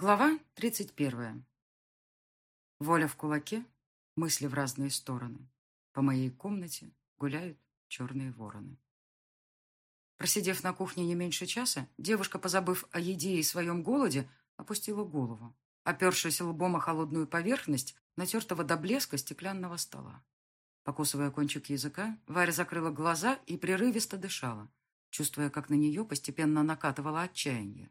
Глава 31. Воля в кулаке, мысли в разные стороны. По моей комнате гуляют черные вороны. Просидев на кухне не меньше часа, девушка, позабыв о еде и своем голоде, опустила голову, опершись лбом о холодную поверхность натертого до блеска стеклянного стола. Покусывая кончик языка, Варя закрыла глаза и прерывисто дышала, чувствуя, как на нее постепенно накатывало отчаяние.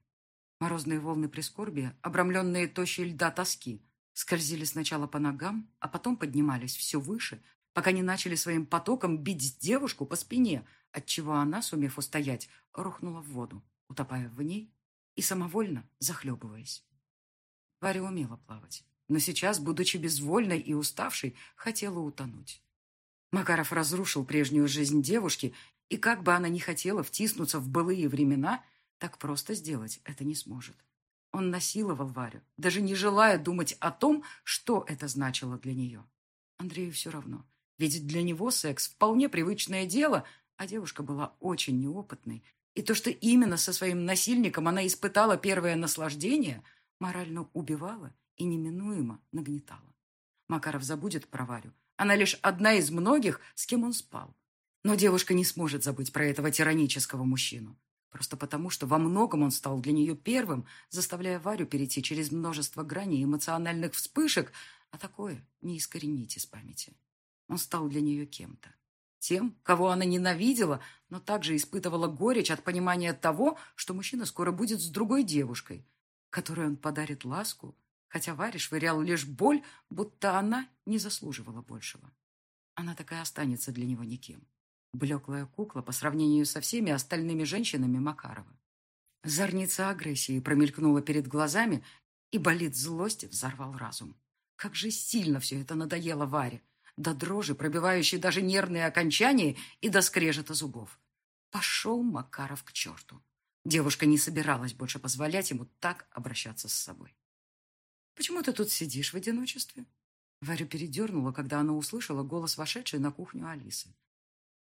Морозные волны прискорбия, обрамленные тощей льда тоски, скользили сначала по ногам, а потом поднимались все выше, пока не начали своим потоком бить девушку по спине, отчего она, сумев устоять, рухнула в воду, утопая в ней и самовольно захлебываясь. Варя умела плавать, но сейчас, будучи безвольной и уставшей, хотела утонуть. Макаров разрушил прежнюю жизнь девушки, и как бы она ни хотела втиснуться в былые времена – так просто сделать это не сможет. Он насиловал Варю, даже не желая думать о том, что это значило для нее. Андрею все равно. Ведь для него секс вполне привычное дело, а девушка была очень неопытной. И то, что именно со своим насильником она испытала первое наслаждение, морально убивала и неминуемо нагнетала. Макаров забудет про Варю. Она лишь одна из многих, с кем он спал. Но девушка не сможет забыть про этого тиранического мужчину. Просто потому, что во многом он стал для нее первым, заставляя Варю перейти через множество граней эмоциональных вспышек, а такое не искоренить из памяти. Он стал для нее кем-то. Тем, кого она ненавидела, но также испытывала горечь от понимания того, что мужчина скоро будет с другой девушкой, которой он подарит ласку, хотя Варя швырял лишь боль, будто она не заслуживала большего. Она такая останется для него никем. Блеклая кукла по сравнению со всеми остальными женщинами Макарова. Зорница агрессии промелькнула перед глазами, и болит злости взорвал разум. Как же сильно все это надоело Варе, до дрожи, пробивающей даже нервные окончания и до скрежета зубов. Пошел Макаров к черту. Девушка не собиралась больше позволять ему так обращаться с собой. «Почему ты тут сидишь в одиночестве?» Варю передернула, когда она услышала голос вошедшей на кухню Алисы.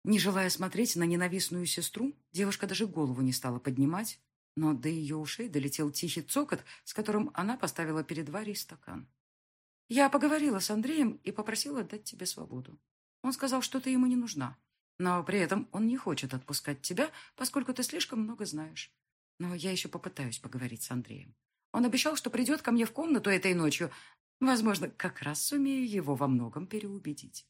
Не желая смотреть на ненавистную сестру, девушка даже голову не стала поднимать, но до ее ушей долетел тихий цокот, с которым она поставила перед Варей стакан. «Я поговорила с Андреем и попросила дать тебе свободу. Он сказал, что ты ему не нужна, но при этом он не хочет отпускать тебя, поскольку ты слишком много знаешь. Но я еще попытаюсь поговорить с Андреем. Он обещал, что придет ко мне в комнату этой ночью. Возможно, как раз сумею его во многом переубедить».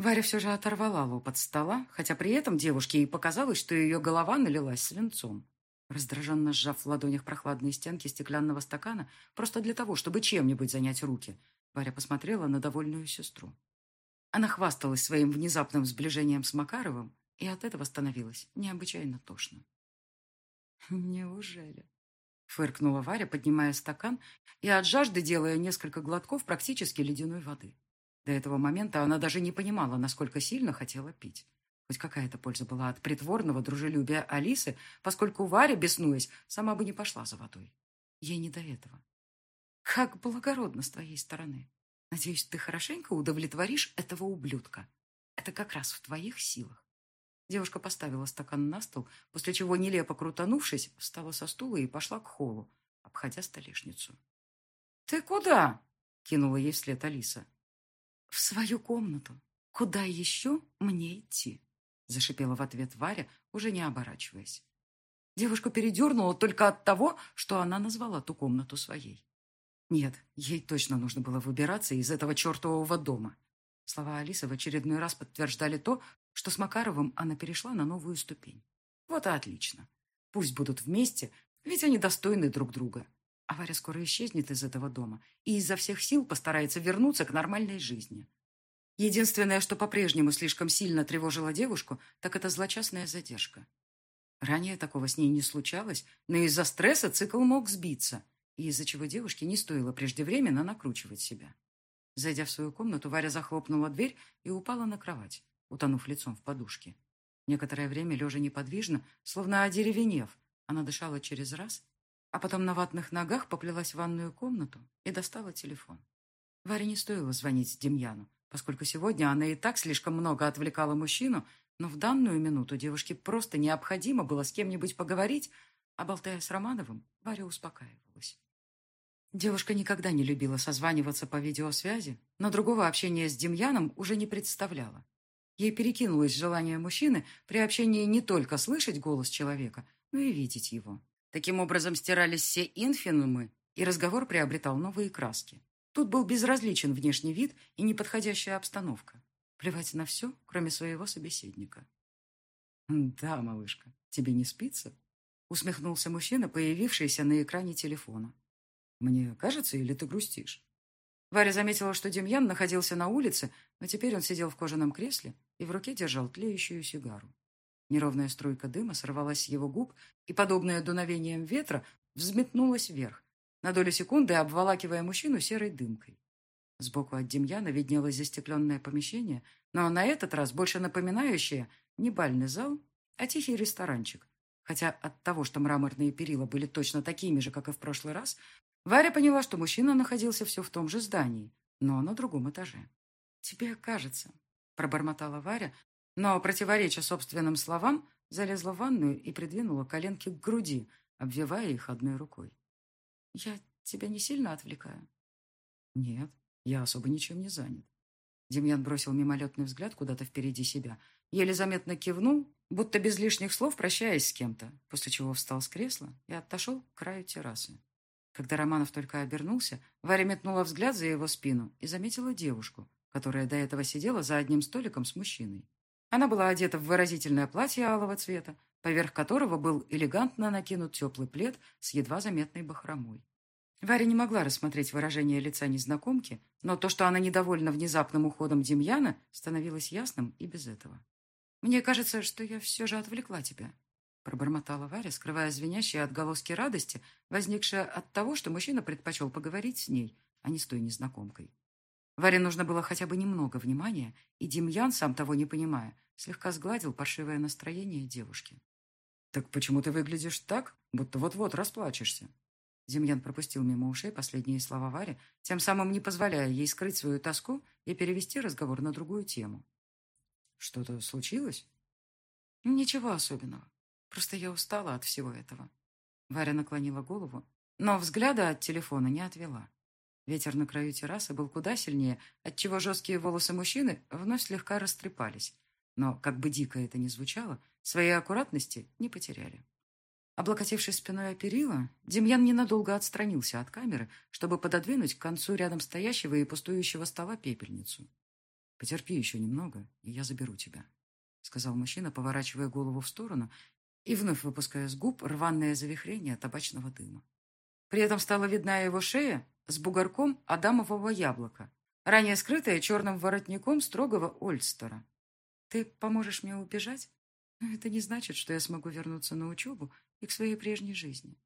Варя все же оторвала лоб от стола, хотя при этом девушке и показалось, что ее голова налилась свинцом. Раздраженно сжав в ладонях прохладные стенки стеклянного стакана, просто для того, чтобы чем-нибудь занять руки, Варя посмотрела на довольную сестру. Она хвасталась своим внезапным сближением с Макаровым, и от этого становилось необычайно тошно. «Неужели?» — фыркнула Варя, поднимая стакан и от жажды делая несколько глотков практически ледяной воды. До этого момента она даже не понимала, насколько сильно хотела пить. Хоть какая-то польза была от притворного дружелюбия Алисы, поскольку Варя, беснуясь, сама бы не пошла за водой. Ей не до этого. «Как благородно с твоей стороны. Надеюсь, ты хорошенько удовлетворишь этого ублюдка. Это как раз в твоих силах». Девушка поставила стакан на стол, после чего, нелепо крутанувшись, встала со стула и пошла к холлу, обходя столешницу. «Ты куда?» — кинула ей вслед Алиса. «В свою комнату. Куда еще мне идти?» Зашипела в ответ Варя, уже не оборачиваясь. Девушку передернула только от того, что она назвала ту комнату своей. Нет, ей точно нужно было выбираться из этого чертового дома. Слова Алисы в очередной раз подтверждали то, что с Макаровым она перешла на новую ступень. Вот и отлично. Пусть будут вместе, ведь они достойны друг друга. А Варя скоро исчезнет из этого дома и изо всех сил постарается вернуться к нормальной жизни. Единственное, что по-прежнему слишком сильно тревожило девушку, так это злочастная задержка. Ранее такого с ней не случалось, но из-за стресса цикл мог сбиться, и из-за чего девушке не стоило преждевременно накручивать себя. Зайдя в свою комнату, Варя захлопнула дверь и упала на кровать, утонув лицом в подушке. Некоторое время, лежа неподвижно, словно одеревенев, она дышала через раз а потом на ватных ногах поплелась в ванную комнату и достала телефон. Варе не стоило звонить Демьяну, поскольку сегодня она и так слишком много отвлекала мужчину, но в данную минуту девушке просто необходимо было с кем-нибудь поговорить, а болтая с Романовым, Варя успокаивалась. Девушка никогда не любила созваниваться по видеосвязи, но другого общения с Демьяном уже не представляла. Ей перекинулось желание мужчины при общении не только слышать голос человека, но и видеть его. Таким образом стирались все инфинумы, и разговор приобретал новые краски. Тут был безразличен внешний вид и неподходящая обстановка. Плевать на все, кроме своего собеседника. «Да, малышка, тебе не спится?» Усмехнулся мужчина, появившийся на экране телефона. «Мне кажется, или ты грустишь?» Варя заметила, что Демьян находился на улице, но теперь он сидел в кожаном кресле и в руке держал тлеющую сигару. Неровная струйка дыма сорвалась с его губ и, подобная дуновением ветра, взметнулась вверх, на долю секунды обволакивая мужчину серой дымкой. Сбоку от Демьяна виднелось застекленное помещение, но на этот раз больше напоминающее не бальный зал, а тихий ресторанчик, Хотя от того, что мраморные перила были точно такими же, как и в прошлый раз, Варя поняла, что мужчина находился все в том же здании, но на другом этаже. «Тебе кажется», — пробормотала Варя, но, противореча собственным словам, залезла в ванную и придвинула коленки к груди, обвивая их одной рукой. «Я тебя не сильно отвлекаю?» «Нет, я особо ничем не занят». Демьян бросил мимолетный взгляд куда-то впереди себя, еле заметно кивнул будто без лишних слов прощаясь с кем-то, после чего встал с кресла и отошел к краю террасы. Когда Романов только обернулся, Варя метнула взгляд за его спину и заметила девушку, которая до этого сидела за одним столиком с мужчиной. Она была одета в выразительное платье алого цвета, поверх которого был элегантно накинут теплый плед с едва заметной бахромой. Варя не могла рассмотреть выражение лица незнакомки, но то, что она недовольна внезапным уходом Демьяна, становилось ясным и без этого. «Мне кажется, что я все же отвлекла тебя», — пробормотала Варя, скрывая звенящие отголоски радости, возникшие от того, что мужчина предпочел поговорить с ней, а не с той незнакомкой. Варе нужно было хотя бы немного внимания, и Демьян, сам того не понимая, слегка сгладил паршивое настроение девушки. «Так почему ты выглядишь так, будто вот-вот расплачешься?» Демьян пропустил мимо ушей последние слова Варе, тем самым не позволяя ей скрыть свою тоску и перевести разговор на другую тему. Что-то случилось? Ничего особенного. Просто я устала от всего этого. Варя наклонила голову, но взгляда от телефона не отвела. Ветер на краю террасы был куда сильнее, отчего жесткие волосы мужчины вновь слегка растрепались. Но, как бы дико это ни звучало, своей аккуратности не потеряли. Облокотившись спиной о перила, Демьян ненадолго отстранился от камеры, чтобы пододвинуть к концу рядом стоящего и пустующего стола пепельницу. «Потерпи еще немного, и я заберу тебя», — сказал мужчина, поворачивая голову в сторону и вновь выпуская с губ рваное завихрение табачного дыма. При этом стала видна его шея с бугорком адамового яблока, ранее скрытая черным воротником строгого Ольстера. «Ты поможешь мне убежать? Но это не значит, что я смогу вернуться на учебу и к своей прежней жизни»,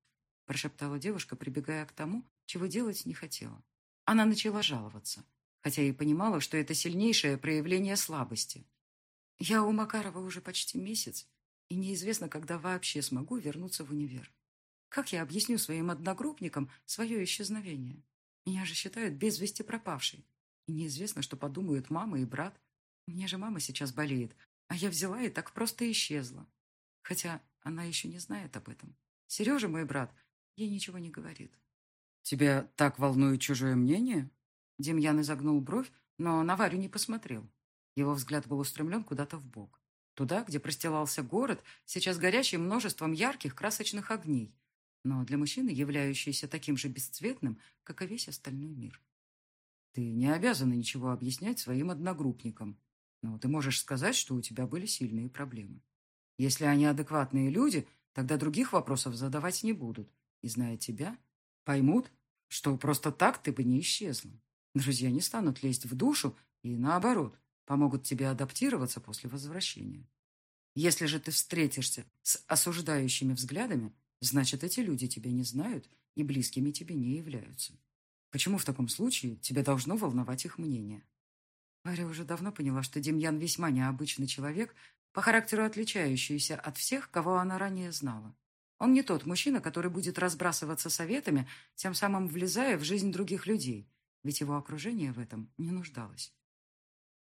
прошептала девушка, прибегая к тому, чего делать не хотела. Она начала жаловаться хотя и понимала, что это сильнейшее проявление слабости. Я у Макарова уже почти месяц, и неизвестно, когда вообще смогу вернуться в универ. Как я объясню своим одногруппникам свое исчезновение? Меня же считают без вести пропавшей. И неизвестно, что подумают мама и брат. У меня же мама сейчас болеет, а я взяла и так просто исчезла. Хотя она еще не знает об этом. Сережа, мой брат, ей ничего не говорит. «Тебя так волнует чужое мнение?» Демьян изогнул бровь, но на Варю не посмотрел. Его взгляд был устремлен куда-то в бок, Туда, где простилался город, сейчас горящий множеством ярких красочных огней, но для мужчины являющийся таким же бесцветным, как и весь остальной мир. Ты не обязана ничего объяснять своим одногруппникам, но ты можешь сказать, что у тебя были сильные проблемы. Если они адекватные люди, тогда других вопросов задавать не будут, и, зная тебя, поймут, что просто так ты бы не исчезла. Друзья не станут лезть в душу и, наоборот, помогут тебе адаптироваться после возвращения. Если же ты встретишься с осуждающими взглядами, значит, эти люди тебя не знают и близкими тебе не являются. Почему в таком случае тебя должно волновать их мнение? Варя уже давно поняла, что Демьян весьма необычный человек, по характеру отличающийся от всех, кого она ранее знала. Он не тот мужчина, который будет разбрасываться советами, тем самым влезая в жизнь других людей, ведь его окружение в этом не нуждалось.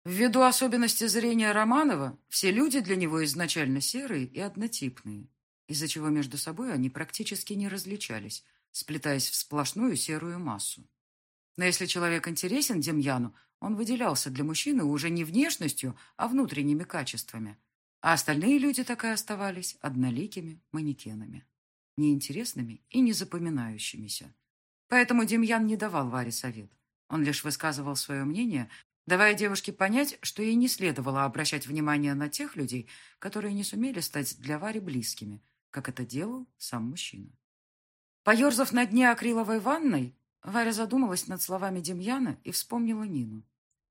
Ввиду особенности зрения Романова, все люди для него изначально серые и однотипные, из-за чего между собой они практически не различались, сплетаясь в сплошную серую массу. Но если человек интересен Демьяну, он выделялся для мужчины уже не внешностью, а внутренними качествами. А остальные люди так и оставались одноликими манекенами, неинтересными и незапоминающимися. Поэтому Демьян не давал Варе совет. Он лишь высказывал свое мнение, давая девушке понять, что ей не следовало обращать внимание на тех людей, которые не сумели стать для Вари близкими, как это делал сам мужчина. Поерзав на дне акриловой ванной, Варя задумалась над словами Демьяна и вспомнила Нину.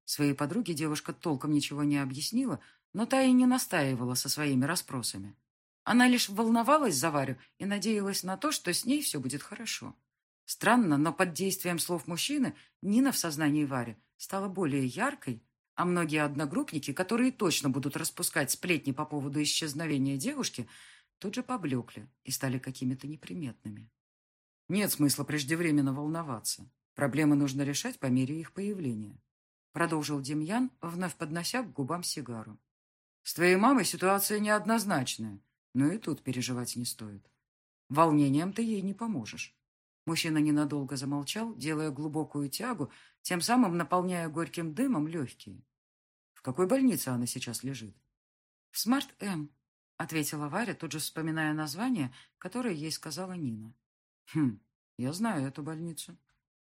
Своей подруге девушка толком ничего не объяснила, но та и не настаивала со своими расспросами. Она лишь волновалась за Варю и надеялась на то, что с ней все будет хорошо. Странно, но под действием слов мужчины Нина в сознании Вари стала более яркой, а многие одногруппники, которые точно будут распускать сплетни по поводу исчезновения девушки, тут же поблекли и стали какими-то неприметными. Нет смысла преждевременно волноваться. Проблемы нужно решать по мере их появления. Продолжил Демьян, вновь поднося к губам сигару. С твоей мамой ситуация неоднозначная, но и тут переживать не стоит. Волнением ты ей не поможешь. Мужчина ненадолго замолчал, делая глубокую тягу, тем самым наполняя горьким дымом легкие. В какой больнице она сейчас лежит? В Смарт-М, ответила Варя, тут же вспоминая название, которое ей сказала Нина. Хм, я знаю эту больницу.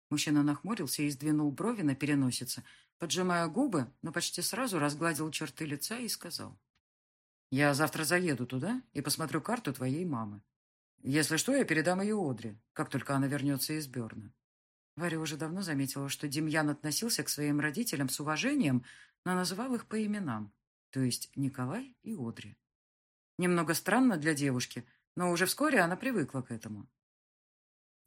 Мужчина нахмурился и сдвинул брови на переносице, поджимая губы, но почти сразу разгладил черты лица и сказал. «Я завтра заеду туда и посмотрю карту твоей мамы. Если что, я передам ее Одре, как только она вернется из Берна». Варя уже давно заметила, что Демьян относился к своим родителям с уважением, но называл их по именам, то есть Николай и Одри. Немного странно для девушки, но уже вскоре она привыкла к этому.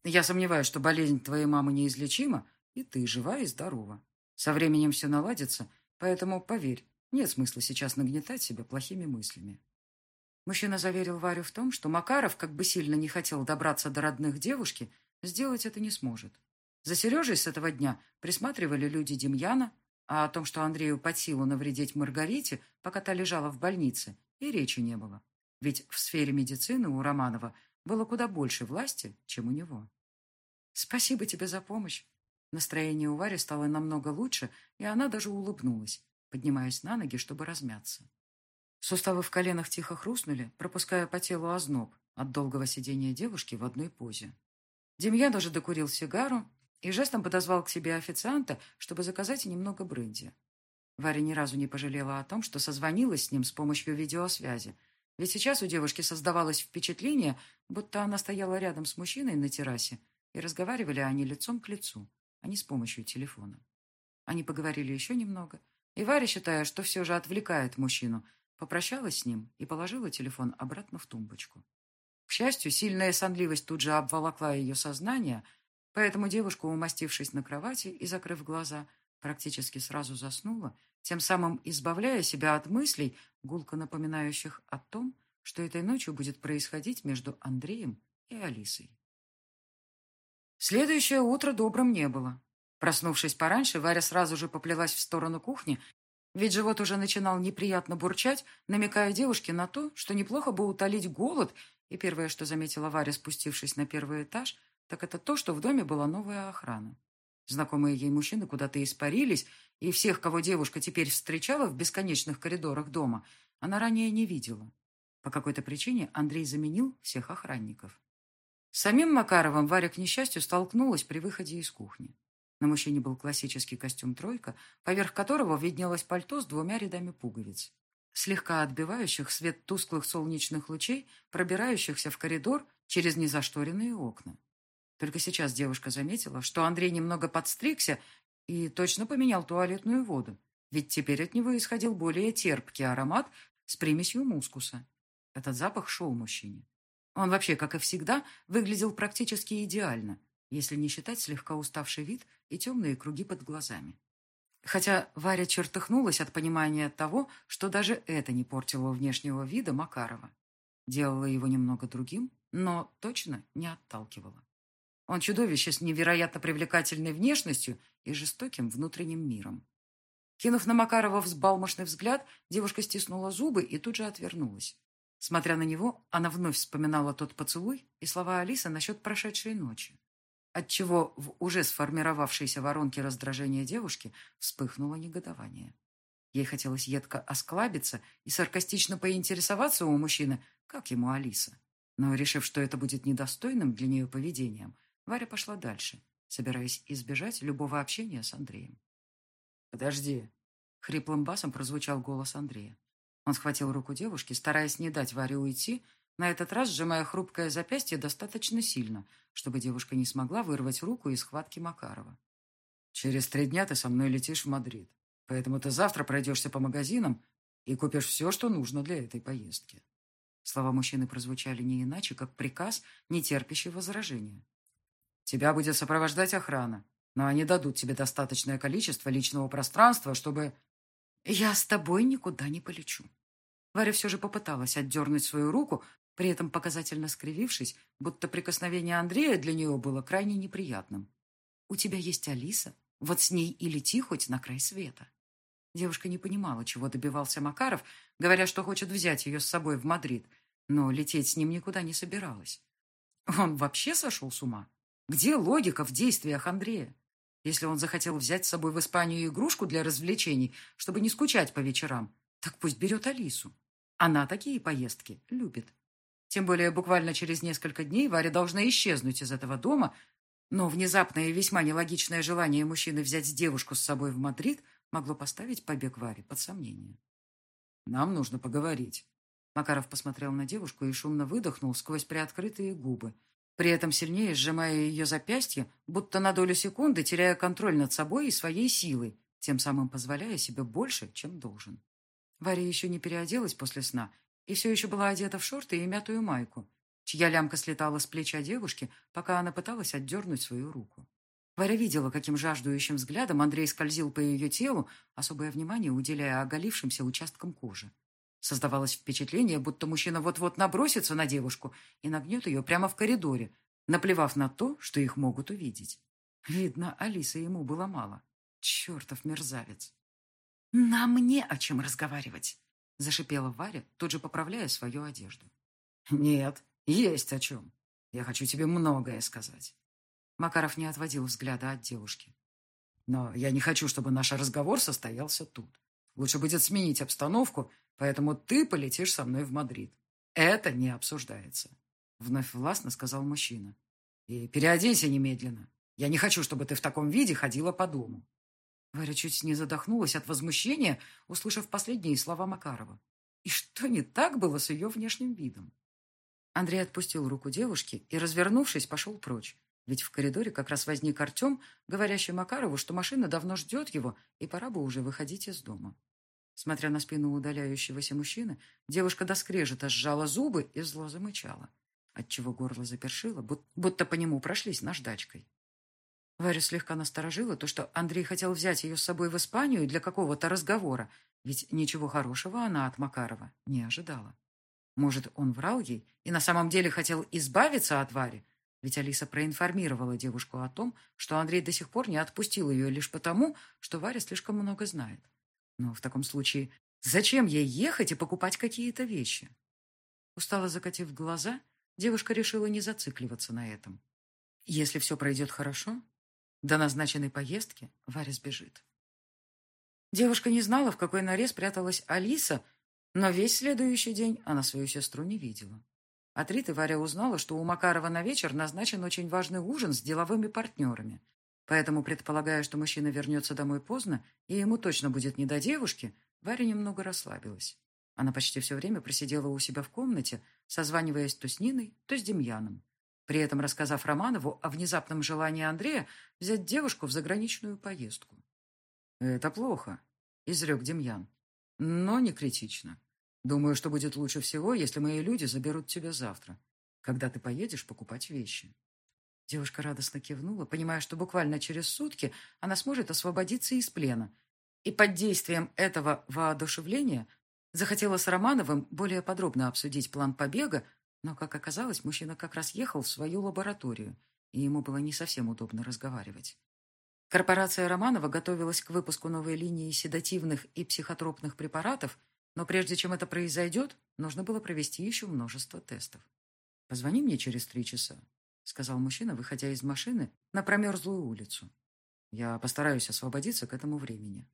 Я сомневаюсь, что болезнь твоей мамы неизлечима, и ты жива и здорова. Со временем все наладится, поэтому, поверь, нет смысла сейчас нагнетать себя плохими мыслями. Мужчина заверил Варю в том, что Макаров, как бы сильно не хотел добраться до родных девушки, сделать это не сможет. За Сережей с этого дня присматривали люди Демьяна, а о том, что Андрею под силу навредить Маргарите, пока та лежала в больнице, и речи не было. Ведь в сфере медицины у Романова было куда больше власти, чем у него. «Спасибо тебе за помощь». Настроение у Вари стало намного лучше, и она даже улыбнулась, поднимаясь на ноги, чтобы размяться. Суставы в коленах тихо хрустнули, пропуская по телу озноб от долгого сидения девушки в одной позе. Демьян даже докурил сигару и жестом подозвал к себе официанта, чтобы заказать немного бренди. Варя ни разу не пожалела о том, что созвонилась с ним с помощью видеосвязи, ведь сейчас у девушки создавалось впечатление, будто она стояла рядом с мужчиной на террасе, и разговаривали они лицом к лицу, а не с помощью телефона. Они поговорили еще немного, и Варя, считая, что все же отвлекает мужчину, попрощалась с ним и положила телефон обратно в тумбочку. К счастью, сильная сонливость тут же обволокла ее сознание, поэтому девушка, умастившись на кровати и закрыв глаза, практически сразу заснула, тем самым избавляя себя от мыслей, гулко напоминающих о том, что этой ночью будет происходить между Андреем и Алисой. Следующее утро добрым не было. Проснувшись пораньше, Варя сразу же поплелась в сторону кухни, ведь живот уже начинал неприятно бурчать, намекая девушке на то, что неплохо бы утолить голод, и первое, что заметила Варя, спустившись на первый этаж, так это то, что в доме была новая охрана. Знакомые ей мужчины куда-то испарились, и всех, кого девушка теперь встречала в бесконечных коридорах дома, она ранее не видела. По какой-то причине Андрей заменил всех охранников. С самим Макаровым Варя, к несчастью, столкнулась при выходе из кухни. На мужчине был классический костюм «тройка», поверх которого виднелось пальто с двумя рядами пуговиц, слегка отбивающих свет тусклых солнечных лучей, пробирающихся в коридор через незашторенные окна. Только сейчас девушка заметила, что Андрей немного подстригся и точно поменял туалетную воду, ведь теперь от него исходил более терпкий аромат с примесью мускуса. Этот запах шел мужчине. Он вообще, как и всегда, выглядел практически идеально, если не считать слегка уставший вид и темные круги под глазами. Хотя Варя чертыхнулась от понимания того, что даже это не портило внешнего вида Макарова. Делало его немного другим, но точно не отталкивало. Он чудовище с невероятно привлекательной внешностью и жестоким внутренним миром. Кинув на Макарова взбалмошный взгляд, девушка стиснула зубы и тут же отвернулась. Смотря на него, она вновь вспоминала тот поцелуй и слова Алисы насчет прошедшей ночи. отчего в уже сформировавшейся воронке раздражения девушки вспыхнуло негодование. Ей хотелось едко осклабиться и саркастично поинтересоваться у мужчины, как ему Алиса. Но, решив, что это будет недостойным для нее поведением, Варя пошла дальше, собираясь избежать любого общения с Андреем. «Подожди!» — хриплым басом прозвучал голос Андрея. Он схватил руку девушки, стараясь не дать Варе уйти, на этот раз сжимая хрупкое запястье достаточно сильно, чтобы девушка не смогла вырвать руку из схватки Макарова. «Через три дня ты со мной летишь в Мадрид. Поэтому ты завтра пройдешься по магазинам и купишь все, что нужно для этой поездки». Слова мужчины прозвучали не иначе, как приказ, не терпящий возражения. «Тебя будет сопровождать охрана, но они дадут тебе достаточное количество личного пространства, чтобы...» «Я с тобой никуда не полечу». Варя все же попыталась отдернуть свою руку, при этом показательно скривившись, будто прикосновение Андрея для нее было крайне неприятным. «У тебя есть Алиса, вот с ней и лети хоть на край света». Девушка не понимала, чего добивался Макаров, говоря, что хочет взять ее с собой в Мадрид, но лететь с ним никуда не собиралась. Он вообще сошел с ума? Где логика в действиях Андрея? Если он захотел взять с собой в Испанию игрушку для развлечений, чтобы не скучать по вечерам, так пусть берет Алису. Она такие поездки любит. Тем более буквально через несколько дней Варя должна исчезнуть из этого дома, но внезапное и весьма нелогичное желание мужчины взять девушку с собой в Мадрид могло поставить побег Варе под сомнение. «Нам нужно поговорить». Макаров посмотрел на девушку и шумно выдохнул сквозь приоткрытые губы, при этом сильнее сжимая ее запястье, будто на долю секунды теряя контроль над собой и своей силой, тем самым позволяя себе больше, чем должен. Варя еще не переоделась после сна и все еще была одета в шорты и мятую майку, чья лямка слетала с плеча девушки, пока она пыталась отдернуть свою руку. Варя видела, каким жаждующим взглядом Андрей скользил по ее телу, особое внимание уделяя оголившимся участкам кожи. Создавалось впечатление, будто мужчина вот-вот набросится на девушку и нагнет ее прямо в коридоре, наплевав на то, что их могут увидеть. Видно, Алисы ему было мало. Чертов мерзавец. «Нам не о чем разговаривать», — зашипела Варя, тут же поправляя свою одежду. «Нет, есть о чем. Я хочу тебе многое сказать». Макаров не отводил взгляда от девушки. «Но я не хочу, чтобы наш разговор состоялся тут. Лучше будет сменить обстановку, поэтому ты полетишь со мной в Мадрид. Это не обсуждается», — вновь властно сказал мужчина. «И переоденься немедленно. Я не хочу, чтобы ты в таком виде ходила по дому». Варя чуть не задохнулась от возмущения, услышав последние слова Макарова. И что не так было с ее внешним видом? Андрей отпустил руку девушки и, развернувшись, пошел прочь, ведь в коридоре как раз возник Артем, говорящий Макарову, что машина давно ждет его, и пора бы уже выходить из дома. Смотря на спину удаляющегося мужчины, девушка до скрежета сжала зубы и зло замычала, отчего горло запершило, будто по нему прошлись наждачкой. Варя слегка насторожила то, что Андрей хотел взять ее с собой в Испанию для какого-то разговора, ведь ничего хорошего она от Макарова не ожидала. Может, он врал ей и на самом деле хотел избавиться от Вари, ведь Алиса проинформировала девушку о том, что Андрей до сих пор не отпустил ее лишь потому, что Варя слишком много знает. Но в таком случае зачем ей ехать и покупать какие-то вещи? Устало закатив глаза, девушка решила не зацикливаться на этом. Если все пройдет хорошо, до назначенной поездки Варя сбежит. Девушка не знала, в какой норе спряталась Алиса, но весь следующий день она свою сестру не видела. От Риты Варя узнала, что у Макарова на вечер назначен очень важный ужин с деловыми партнерами. Поэтому, предполагая, что мужчина вернется домой поздно, и ему точно будет не до девушки, Варя немного расслабилась. Она почти все время просидела у себя в комнате, созваниваясь то с Ниной, то с Демьяном, при этом рассказав Романову о внезапном желании Андрея взять девушку в заграничную поездку. «Это плохо», — изрек Демьян, — «но не критично. Думаю, что будет лучше всего, если мои люди заберут тебя завтра, когда ты поедешь покупать вещи. Девушка радостно кивнула, понимая, что буквально через сутки она сможет освободиться из плена. И под действием этого воодушевления захотела с Романовым более подробно обсудить план побега, но, как оказалось, мужчина как раз ехал в свою лабораторию, и ему было не совсем удобно разговаривать. Корпорация Романова готовилась к выпуску новой линии седативных и психотропных препаратов – но прежде чем это произойдет, нужно было провести еще множество тестов. «Позвони мне через три часа», сказал мужчина, выходя из машины на промерзлую улицу. «Я постараюсь освободиться к этому времени».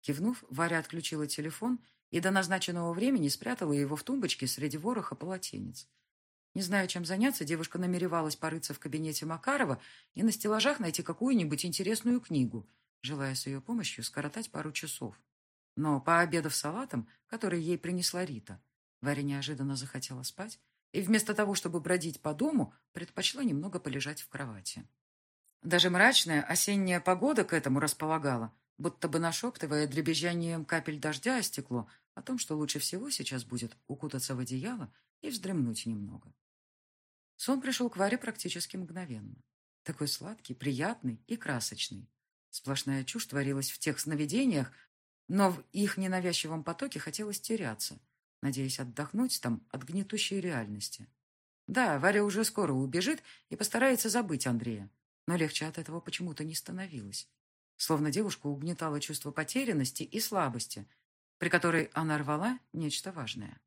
Кивнув, Варя отключила телефон и до назначенного времени спрятала его в тумбочке среди вороха полотенец. Не зная, чем заняться, девушка намеревалась порыться в кабинете Макарова и на стеллажах найти какую-нибудь интересную книгу, желая с ее помощью скоротать пару часов. Но, пообедав салатом, который ей принесла Рита, Варя неожиданно захотела спать и вместо того, чтобы бродить по дому, предпочла немного полежать в кровати. Даже мрачная осенняя погода к этому располагала, будто бы нашептывая дребезжанием капель дождя о стекло о том, что лучше всего сейчас будет укутаться в одеяло и вздремнуть немного. Сон пришел к Варе практически мгновенно. Такой сладкий, приятный и красочный. Сплошная чушь творилась в тех сновидениях, но в их ненавязчивом потоке хотелось теряться, надеясь отдохнуть там от гнетущей реальности. Да, Варя уже скоро убежит и постарается забыть Андрея, но легче от этого почему-то не становилось. Словно девушку угнетало чувство потерянности и слабости, при которой она рвала нечто важное.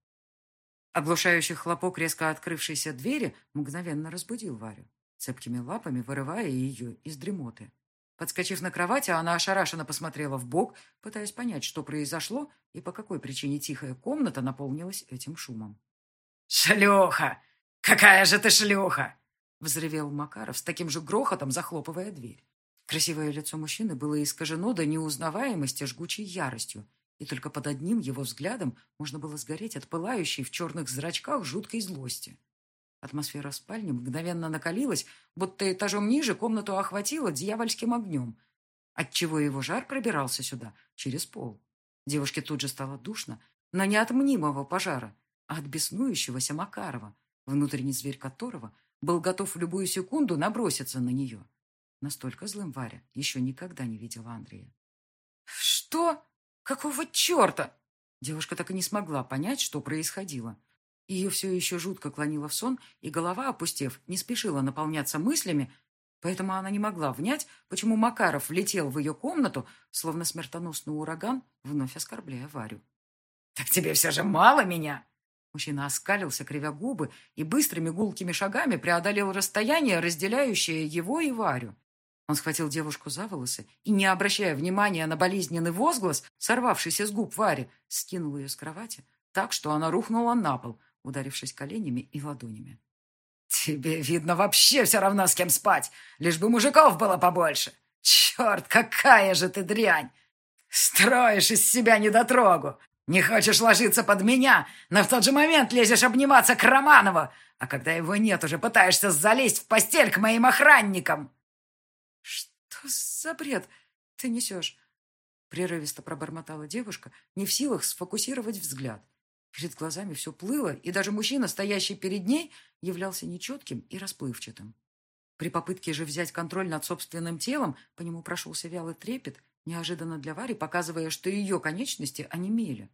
Оглушающий хлопок резко открывшейся двери мгновенно разбудил Варю, цепкими лапами вырывая ее из дремоты. Подскочив на кровати, она ошарашенно посмотрела в бок, пытаясь понять, что произошло и по какой причине тихая комната наполнилась этим шумом. «Шлюха! Какая же ты шлюха!» взревел Макаров с таким же грохотом, захлопывая дверь. Красивое лицо мужчины было искажено до неузнаваемости жгучей яростью, и только под одним его взглядом можно было сгореть от пылающей в черных зрачках жуткой злости. Атмосфера спальни мгновенно накалилась, будто этажом ниже комнату охватило дьявольским огнем, отчего его жар пробирался сюда, через пол. Девушке тут же стало душно, но не от мнимого пожара, а от беснующегося Макарова, внутренний зверь которого был готов в любую секунду наброситься на нее. Настолько злым Варя еще никогда не видела Андрея. «Что? Какого черта?» Девушка так и не смогла понять, что происходило. Ее все еще жутко клонило в сон, и голова, опустев, не спешила наполняться мыслями, поэтому она не могла внять, почему Макаров влетел в ее комнату, словно смертоносный ураган, вновь оскорбляя Варю. «Так тебе все же мало меня!» Мужчина оскалился, кривя губы, и быстрыми гулкими шагами преодолел расстояние, разделяющее его и Варю. Он схватил девушку за волосы и, не обращая внимания на болезненный возглас, сорвавшийся с губ Вари, скинул ее с кровати так, что она рухнула на пол, ударившись коленями и ладонями. «Тебе, видно, вообще все равно с кем спать, лишь бы мужиков было побольше. Черт, какая же ты дрянь! Строишь из себя недотрогу. Не хочешь ложиться под меня, но в тот же момент лезешь обниматься к Романову, а когда его нет, уже пытаешься залезть в постель к моим охранникам!» «Что за бред ты несешь?» Прерывисто пробормотала девушка, не в силах сфокусировать взгляд. Перед глазами все плыло, и даже мужчина, стоящий перед ней, являлся нечетким и расплывчатым. При попытке же взять контроль над собственным телом по нему прошелся вялый трепет, неожиданно для Вари, показывая, что ее конечности онемели.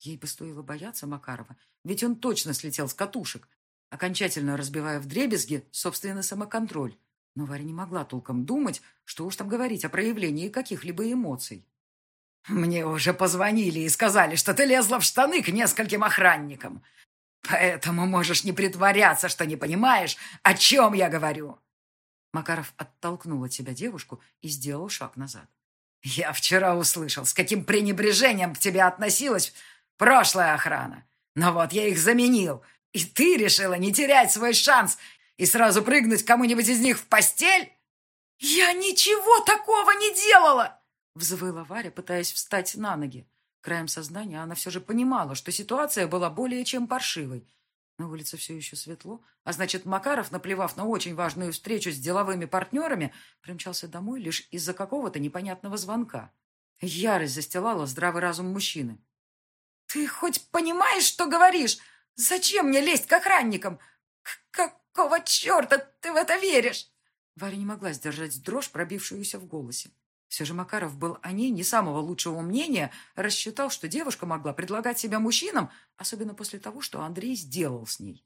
Ей бы стоило бояться Макарова, ведь он точно слетел с катушек, окончательно разбивая в дребезги собственный самоконтроль. Но Варя не могла толком думать, что уж там говорить о проявлении каких-либо эмоций. «Мне уже позвонили и сказали, что ты лезла в штаны к нескольким охранникам. Поэтому можешь не притворяться, что не понимаешь, о чем я говорю». Макаров оттолкнул от себя девушку и сделал шаг назад. «Я вчера услышал, с каким пренебрежением к тебе относилась прошлая охрана. Но вот я их заменил, и ты решила не терять свой шанс и сразу прыгнуть кому-нибудь из них в постель?» «Я ничего такого не делала!» Взвыла Варя, пытаясь встать на ноги. Краем сознания она все же понимала, что ситуация была более чем паршивой. На улице все еще светло, а значит, Макаров, наплевав на очень важную встречу с деловыми партнерами, примчался домой лишь из-за какого-то непонятного звонка. Ярость застилала здравый разум мужчины. «Ты хоть понимаешь, что говоришь? Зачем мне лезть к охранникам? К какого черта ты в это веришь?» Варя не могла сдержать дрожь, пробившуюся в голосе. Все же Макаров был о ней не самого лучшего мнения, рассчитал, что девушка могла предлагать себя мужчинам, особенно после того, что Андрей сделал с ней.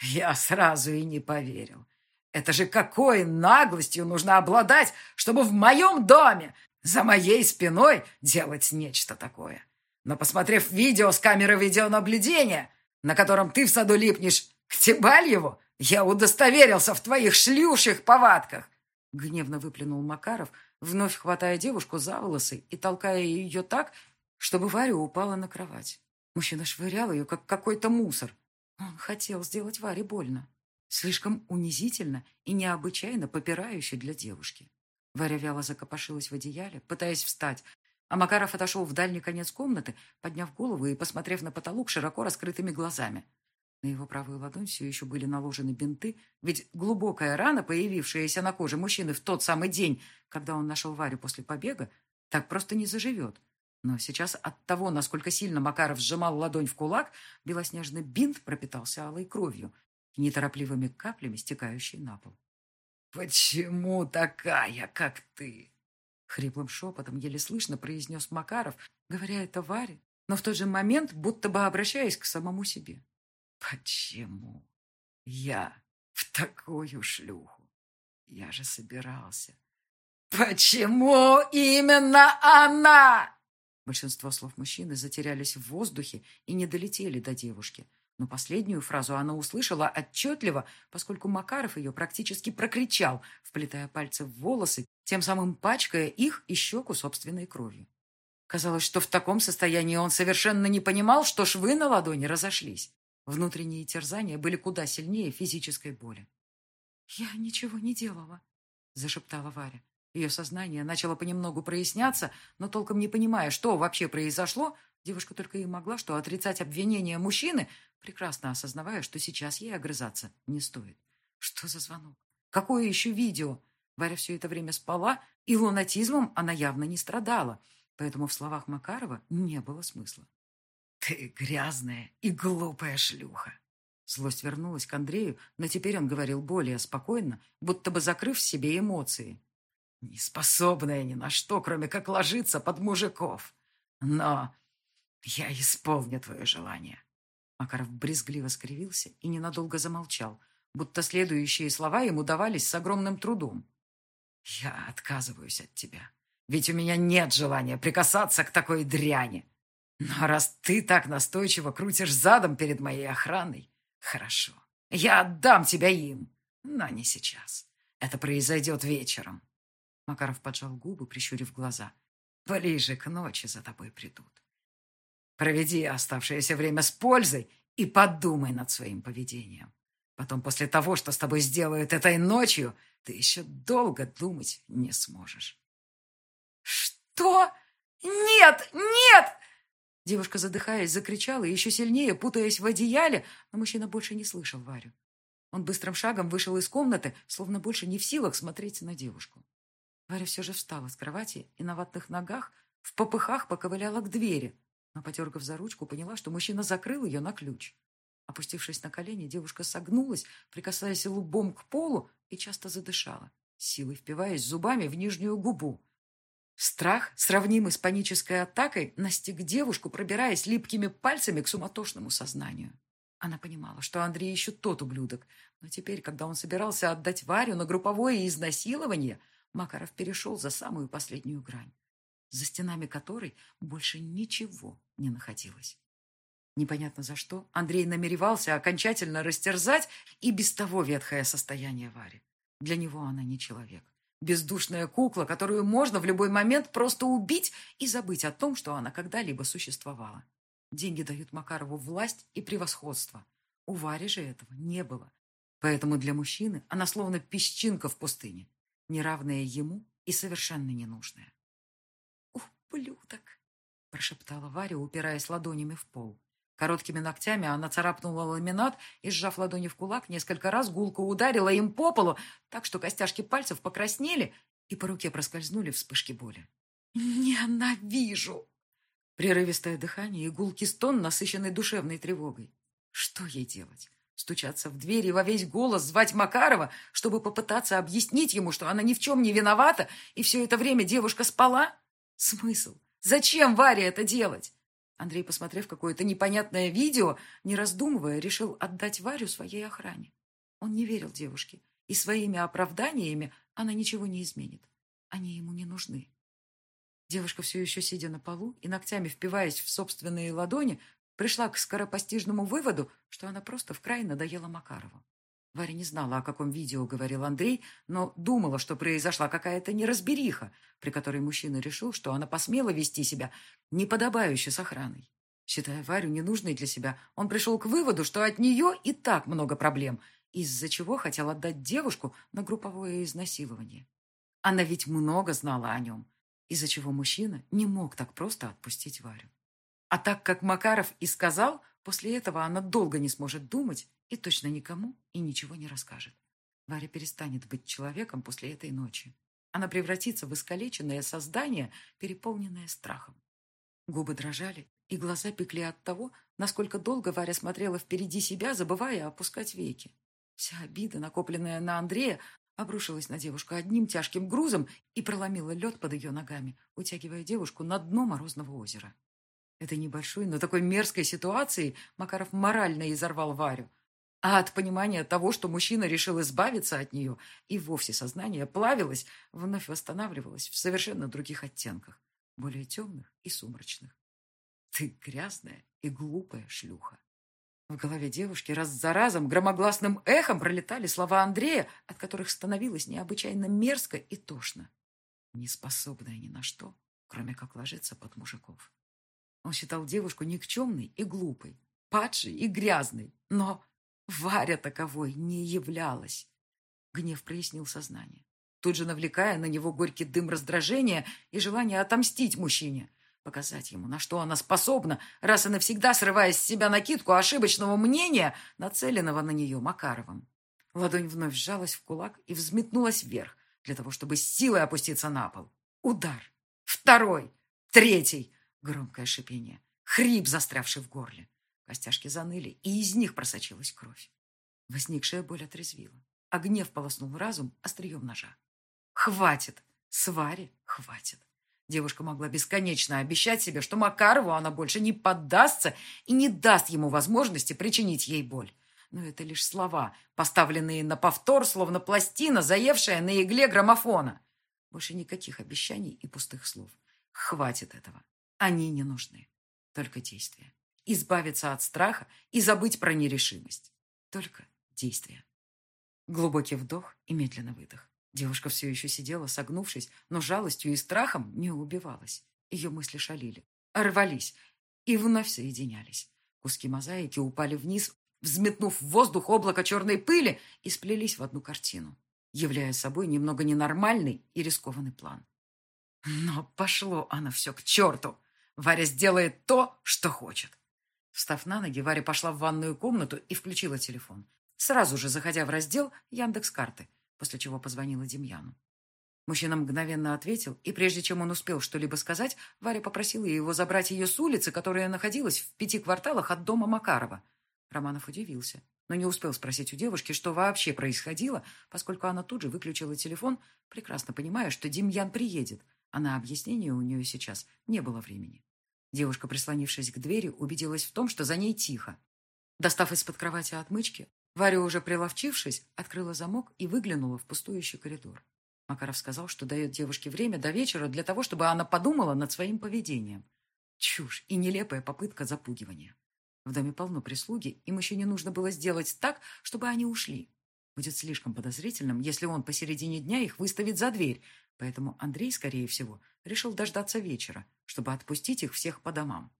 Я сразу и не поверил. Это же какой наглостью нужно обладать, чтобы в моем доме, за моей спиной, делать нечто такое. Но посмотрев видео с камеры видеонаблюдения, на котором ты в саду липнешь к Тибальеву, Я удостоверился в твоих шлюших повадках!» Гневно выплюнул Макаров, вновь хватая девушку за волосы и толкая ее так, чтобы Варя упала на кровать. Мужчина швырял ее, как какой-то мусор. Он хотел сделать Варе больно. Слишком унизительно и необычайно попирающе для девушки. Варя вяло закопошилась в одеяле, пытаясь встать, а Макаров отошел в дальний конец комнаты, подняв голову и посмотрев на потолок широко раскрытыми глазами. На его правую ладонь все еще были наложены бинты, ведь глубокая рана, появившаяся на коже мужчины в тот самый день, когда он нашел Варю после побега, так просто не заживет. Но сейчас от того, насколько сильно Макаров сжимал ладонь в кулак, белоснежный бинт пропитался алой кровью неторопливыми каплями, стекающей на пол. «Почему такая, как ты?» Хриплым шепотом, еле слышно, произнес Макаров, говоря это Варе, но в тот же момент будто бы обращаясь к самому себе. «Почему я в такую шлюху? Я же собирался». «Почему именно она?» Большинство слов мужчины затерялись в воздухе и не долетели до девушки. Но последнюю фразу она услышала отчетливо, поскольку Макаров ее практически прокричал, вплетая пальцы в волосы, тем самым пачкая их и щеку собственной кровью. Казалось, что в таком состоянии он совершенно не понимал, что швы на ладони разошлись. Внутренние терзания были куда сильнее физической боли. «Я ничего не делала», — зашептала Варя. Ее сознание начало понемногу проясняться, но толком не понимая, что вообще произошло, девушка только и могла что отрицать обвинения мужчины, прекрасно осознавая, что сейчас ей огрызаться не стоит. Что за звонок? Какое еще видео? Варя все это время спала, и лунатизмом она явно не страдала, поэтому в словах Макарова не было смысла. «Ты грязная и глупая шлюха!» Злость вернулась к Андрею, но теперь он говорил более спокойно, будто бы закрыв в себе эмоции не способная ни на что, кроме как ложиться под мужиков. Но я исполню твое желание. Макаров брезгливо скривился и ненадолго замолчал, будто следующие слова ему давались с огромным трудом. Я отказываюсь от тебя, ведь у меня нет желания прикасаться к такой дряни. Но раз ты так настойчиво крутишь задом перед моей охраной, хорошо, я отдам тебя им, но не сейчас. Это произойдет вечером. Макаров поджал губы, прищурив глаза. «Ближе к ночи за тобой придут. Проведи оставшееся время с пользой и подумай над своим поведением. Потом, после того, что с тобой сделают этой ночью, ты еще долго думать не сможешь». «Что? Нет! Нет!» Девушка, задыхаясь, закричала, еще сильнее, путаясь в одеяле, но мужчина больше не слышал Варю. Он быстрым шагом вышел из комнаты, словно больше не в силах смотреть на девушку. Варя все же встала с кровати и на ватных ногах в попыхах поковыляла к двери, но, потергав за ручку, поняла, что мужчина закрыл ее на ключ. Опустившись на колени, девушка согнулась, прикасаясь лбом к полу и часто задышала, силой впиваясь зубами в нижнюю губу. Страх, сравнимый с панической атакой, настиг девушку, пробираясь липкими пальцами к суматошному сознанию. Она понимала, что Андрей еще тот ублюдок, но теперь, когда он собирался отдать Варю на групповое изнасилование – Макаров перешел за самую последнюю грань, за стенами которой больше ничего не находилось. Непонятно за что Андрей намеревался окончательно растерзать и без того ветхое состояние Вари. Для него она не человек. Бездушная кукла, которую можно в любой момент просто убить и забыть о том, что она когда-либо существовала. Деньги дают Макарову власть и превосходство. У Вари же этого не было. Поэтому для мужчины она словно песчинка в пустыне неравная ему и совершенно ненужная. «Ублюдок!» – прошептала Варя, упираясь ладонями в пол. Короткими ногтями она царапнула ламинат и, сжав ладони в кулак, несколько раз гулко ударила им по полу, так что костяшки пальцев покраснели и по руке проскользнули вспышки боли. «Ненавижу!» Прерывистое дыхание и гулкий стон, насыщенный душевной тревогой. Что ей делать? Стучаться в дверь и во весь голос звать Макарова, чтобы попытаться объяснить ему, что она ни в чем не виновата, и все это время девушка спала? Смысл? Зачем Варе это делать? Андрей, посмотрев какое-то непонятное видео, не раздумывая, решил отдать Варю своей охране. Он не верил девушке, и своими оправданиями она ничего не изменит. Они ему не нужны. Девушка, все еще сидя на полу и ногтями впиваясь в собственные ладони, пришла к скоропостижному выводу, что она просто в край надоела Макарову. Варя не знала, о каком видео говорил Андрей, но думала, что произошла какая-то неразбериха, при которой мужчина решил, что она посмела вести себя неподобающе с охраной. Считая Варю ненужной для себя, он пришел к выводу, что от нее и так много проблем, из-за чего хотел отдать девушку на групповое изнасилование. Она ведь много знала о нем, из-за чего мужчина не мог так просто отпустить Варю. А так как Макаров и сказал, после этого она долго не сможет думать и точно никому и ничего не расскажет. Варя перестанет быть человеком после этой ночи. Она превратится в искалеченное создание, переполненное страхом. Губы дрожали, и глаза пекли от того, насколько долго Варя смотрела впереди себя, забывая опускать веки. Вся обида, накопленная на Андрея, обрушилась на девушку одним тяжким грузом и проломила лед под ее ногами, утягивая девушку на дно морозного озера. Этой небольшой, но такой мерзкой ситуации Макаров морально изорвал Варю. А от понимания того, что мужчина решил избавиться от нее, и вовсе сознание плавилось, вновь восстанавливалось в совершенно других оттенках, более темных и сумрачных. Ты грязная и глупая шлюха. В голове девушки раз за разом громогласным эхом пролетали слова Андрея, от которых становилось необычайно мерзко и тошно. Неспособная ни на что, кроме как ложиться под мужиков. Он считал девушку никчемной и глупой, падшей и грязной, но Варя таковой не являлась. Гнев прояснил сознание, тут же навлекая на него горький дым раздражения и желание отомстить мужчине, показать ему, на что она способна, раз и навсегда срывая с себя накидку ошибочного мнения, нацеленного на нее Макаровым. Ладонь вновь сжалась в кулак и взметнулась вверх, для того, чтобы с силой опуститься на пол. Удар. Второй. Третий. Громкое шипение. Хрип, застрявший в горле. Костяшки заныли, и из них просочилась кровь. Возникшая боль отрезвила, а гнев полоснул разум острием ножа. «Хватит! Сваре хватит!» Девушка могла бесконечно обещать себе, что Макарову она больше не поддастся и не даст ему возможности причинить ей боль. Но это лишь слова, поставленные на повтор, словно пластина, заевшая на игле граммофона. Больше никаких обещаний и пустых слов. Хватит этого. Они не нужны. Только действия избавиться от страха и забыть про нерешимость. Только действия. Глубокий вдох и медленно выдох. Девушка все еще сидела, согнувшись, но жалостью и страхом не убивалась. Ее мысли шалили, рвались и вновь соединялись. Куски мозаики упали вниз, взметнув в воздух облако черной пыли и сплелись в одну картину, являя собой немного ненормальный и рискованный план. Но пошло оно все к черту. Варя сделает то, что хочет. Встав на ноги, Варя пошла в ванную комнату и включила телефон. Сразу же заходя в раздел Яндекс.Карты, после чего позвонила Демьяну. Мужчина мгновенно ответил, и прежде чем он успел что-либо сказать, Варя попросила его забрать ее с улицы, которая находилась в пяти кварталах от дома Макарова. Романов удивился, но не успел спросить у девушки, что вообще происходило, поскольку она тут же выключила телефон, прекрасно понимая, что Демьян приедет, а на объяснение у нее сейчас не было времени. Девушка, прислонившись к двери, убедилась в том, что за ней тихо. Достав из-под кровати отмычки, Варя, уже приловчившись, открыла замок и выглянула в пустующий коридор. Макаров сказал, что дает девушке время до вечера для того, чтобы она подумала над своим поведением. Чушь и нелепая попытка запугивания. В доме полно прислуги, и мужчине нужно было сделать так, чтобы они ушли. Будет слишком подозрительным, если он посередине дня их выставит за дверь, поэтому Андрей, скорее всего, решил дождаться вечера, чтобы отпустить их всех по домам.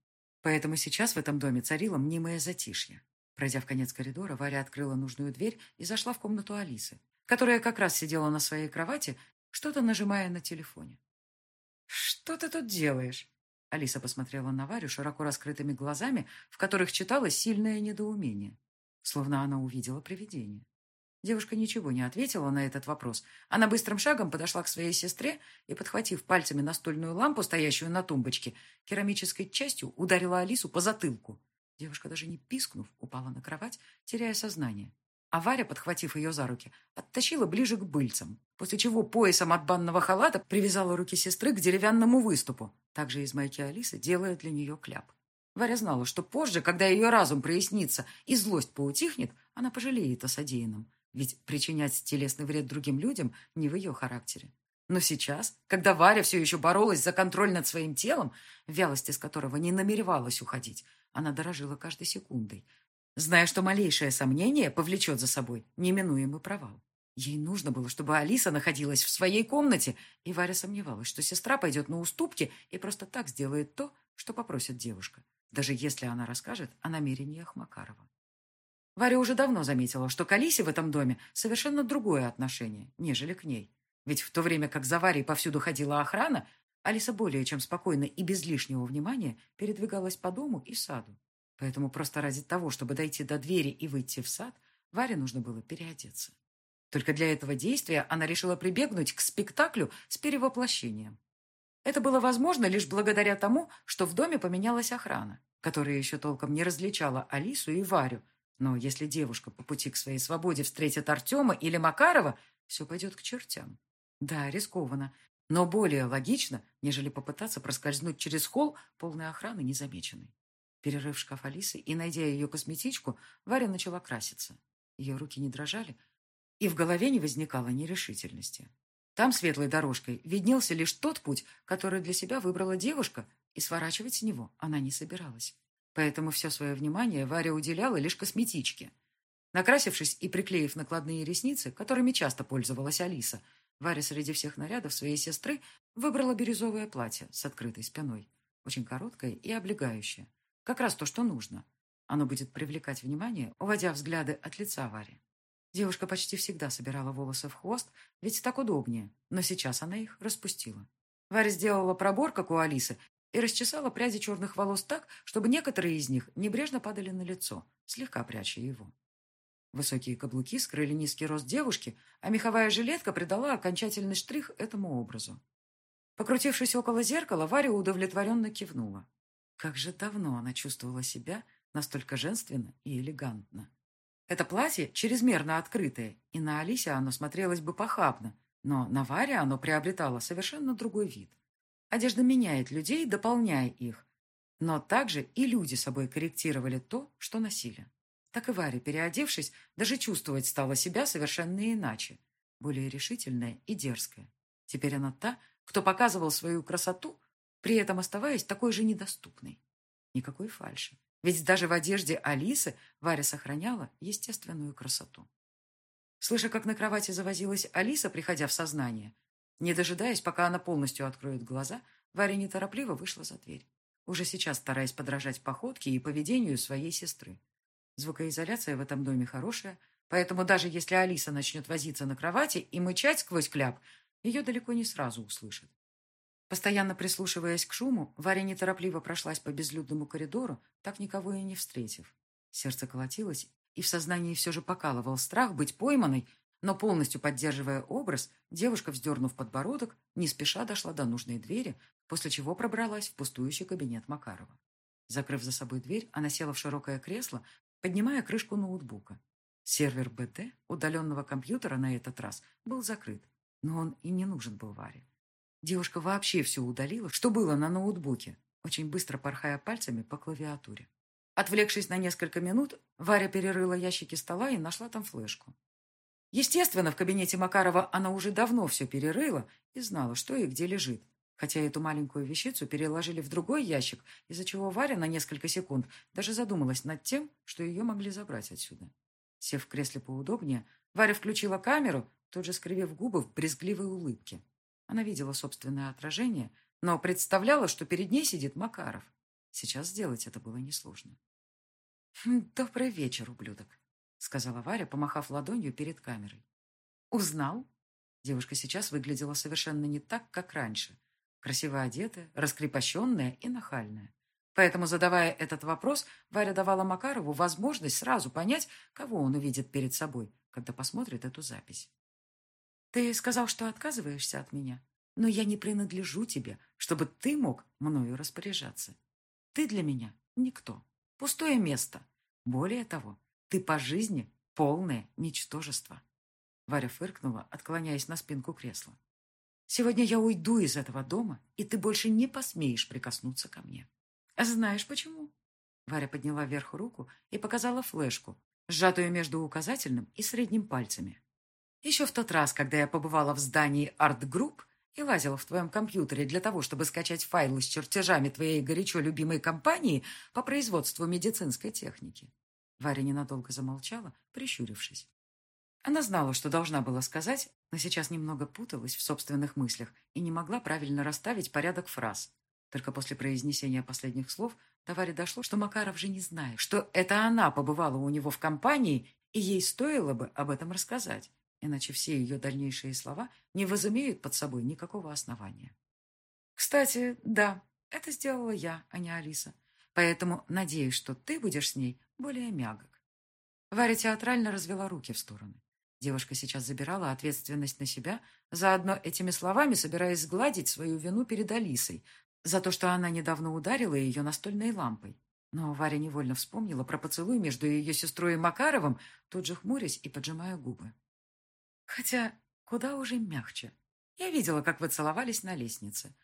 Поэтому сейчас в этом доме царило мнимое затишье. Пройдя в конец коридора, Варя открыла нужную дверь и зашла в комнату Алисы, которая как раз сидела на своей кровати, что-то нажимая на телефоне. «Что ты тут делаешь?» Алиса посмотрела на Варю широко раскрытыми глазами, в которых читалось сильное недоумение, словно она увидела привидение. Девушка ничего не ответила на этот вопрос. Она быстрым шагом подошла к своей сестре и, подхватив пальцами настольную лампу, стоящую на тумбочке, керамической частью ударила Алису по затылку. Девушка, даже не пискнув, упала на кровать, теряя сознание. А Варя, подхватив ее за руки, оттащила ближе к быльцам, после чего поясом от банного халата привязала руки сестры к деревянному выступу, также из майки Алисы, делая для нее кляп. Варя знала, что позже, когда ее разум прояснится и злость поутихнет, она пожалеет о содеянном, ведь причинять телесный вред другим людям не в ее характере. Но сейчас, когда Варя все еще боролась за контроль над своим телом, вялость из которого не намеревалась уходить, она дорожила каждой секундой. зная, что малейшее сомнение повлечет за собой неминуемый провал. Ей нужно было, чтобы Алиса находилась в своей комнате, и Варя сомневалась, что сестра пойдет на уступки и просто так сделает то, что попросит девушка, даже если она расскажет о намерениях Макарова. Варя уже давно заметила, что к Алисе в этом доме совершенно другое отношение, нежели к ней. Ведь в то время как за Варей повсюду ходила охрана, Алиса более чем спокойно и без лишнего внимания передвигалась по дому и саду. Поэтому просто ради того, чтобы дойти до двери и выйти в сад, Варе нужно было переодеться. Только для этого действия она решила прибегнуть к спектаклю с перевоплощением. Это было возможно лишь благодаря тому, что в доме поменялась охрана, которая еще толком не различала Алису и Варю. Но если девушка по пути к своей свободе встретит Артема или Макарова, все пойдет к чертям. Да, рискованно, но более логично, нежели попытаться проскользнуть через холл полной охраны незамеченной. Перерыв шкаф Алисы и найдя ее косметичку, Варя начала краситься. Ее руки не дрожали, и в голове не возникало нерешительности. Там светлой дорожкой виднелся лишь тот путь, который для себя выбрала девушка, и сворачивать с него она не собиралась. Поэтому все свое внимание Варя уделяла лишь косметичке. Накрасившись и приклеив накладные ресницы, которыми часто пользовалась Алиса, Варя среди всех нарядов своей сестры выбрала бирюзовое платье с открытой спиной, очень короткое и облегающее. Как раз то, что нужно. Оно будет привлекать внимание, уводя взгляды от лица Вари. Девушка почти всегда собирала волосы в хвост, ведь так удобнее, но сейчас она их распустила. Варя сделала пробор, как у Алисы, и расчесала пряди черных волос так, чтобы некоторые из них небрежно падали на лицо, слегка пряча его. Высокие каблуки скрыли низкий рост девушки, а меховая жилетка придала окончательный штрих этому образу. Покрутившись около зеркала, Варя удовлетворенно кивнула. Как же давно она чувствовала себя настолько женственно и элегантно. Это платье чрезмерно открытое, и на Алисе оно смотрелось бы похабно, но на Варе оно приобретало совершенно другой вид. Одежда меняет людей, дополняя их. Но также и люди собой корректировали то, что носили. Так и Варя, переодевшись, даже чувствовать стала себя совершенно иначе, более решительная и дерзкая. Теперь она та, кто показывал свою красоту, при этом оставаясь такой же недоступной. Никакой фальши. Ведь даже в одежде Алисы Варя сохраняла естественную красоту. Слыша, как на кровати завозилась Алиса, приходя в сознание, не дожидаясь, пока она полностью откроет глаза, Варя неторопливо вышла за дверь, уже сейчас стараясь подражать походке и поведению своей сестры. Звукоизоляция в этом доме хорошая, поэтому даже если Алиса начнет возиться на кровати и мычать сквозь кляп, ее далеко не сразу услышат. Постоянно прислушиваясь к шуму, Варя неторопливо прошлась по безлюдному коридору, так никого и не встретив. Сердце колотилось, и в сознании все же покалывал страх быть пойманной, но полностью поддерживая образ, девушка, вздернув подбородок, не спеша дошла до нужной двери, после чего пробралась в пустующий кабинет Макарова. Закрыв за собой дверь, она села в широкое кресло, поднимая крышку ноутбука. Сервер БТ удаленного компьютера на этот раз был закрыт, но он и не нужен был Варе. Девушка вообще все удалила, что было на ноутбуке, очень быстро порхая пальцами по клавиатуре. Отвлекшись на несколько минут, Варя перерыла ящики стола и нашла там флешку. Естественно, в кабинете Макарова она уже давно все перерыла и знала, что и где лежит. Хотя эту маленькую вещицу переложили в другой ящик, из-за чего Варя на несколько секунд даже задумалась над тем, что ее могли забрать отсюда. Сев в кресле поудобнее, Варя включила камеру, тут же скривив губы в брезгливой улыбке. Она видела собственное отражение, но представляла, что перед ней сидит Макаров. Сейчас сделать это было несложно. «Хм, «Добрый вечер, ублюдок», — сказала Варя, помахав ладонью перед камерой. «Узнал?» Девушка сейчас выглядела совершенно не так, как раньше. Красиво одетая, раскрепощенная и нахальная. Поэтому, задавая этот вопрос, Варя давала Макарову возможность сразу понять, кого он увидит перед собой, когда посмотрит эту запись. Ты сказал, что отказываешься от меня, но я не принадлежу тебе, чтобы ты мог мною распоряжаться. Ты для меня никто, пустое место. Более того, ты по жизни полное ничтожество. Варя фыркнула, отклоняясь на спинку кресла. Сегодня я уйду из этого дома, и ты больше не посмеешь прикоснуться ко мне. Знаешь почему? Варя подняла вверх руку и показала флешку, сжатую между указательным и средним пальцами. Еще в тот раз, когда я побывала в здании Group и лазила в твоем компьютере для того, чтобы скачать файлы с чертежами твоей горячо любимой компании по производству медицинской техники. Варя ненадолго замолчала, прищурившись. Она знала, что должна была сказать, но сейчас немного путалась в собственных мыслях и не могла правильно расставить порядок фраз. Только после произнесения последних слов до Вари дошло, что Макаров же не знает, что это она побывала у него в компании, и ей стоило бы об этом рассказать, иначе все ее дальнейшие слова не возымеют под собой никакого основания. «Кстати, да, это сделала я, а не Алиса. Поэтому надеюсь, что ты будешь с ней более мягок. Варя театрально развела руки в стороны. Девушка сейчас забирала ответственность на себя, заодно этими словами собираясь сгладить свою вину перед Алисой за то, что она недавно ударила ее настольной лампой. Но Варя невольно вспомнила про поцелуй между ее сестрой и Макаровым, тут же хмурясь и поджимая губы. Хотя куда уже мягче. Я видела, как вы целовались на лестнице.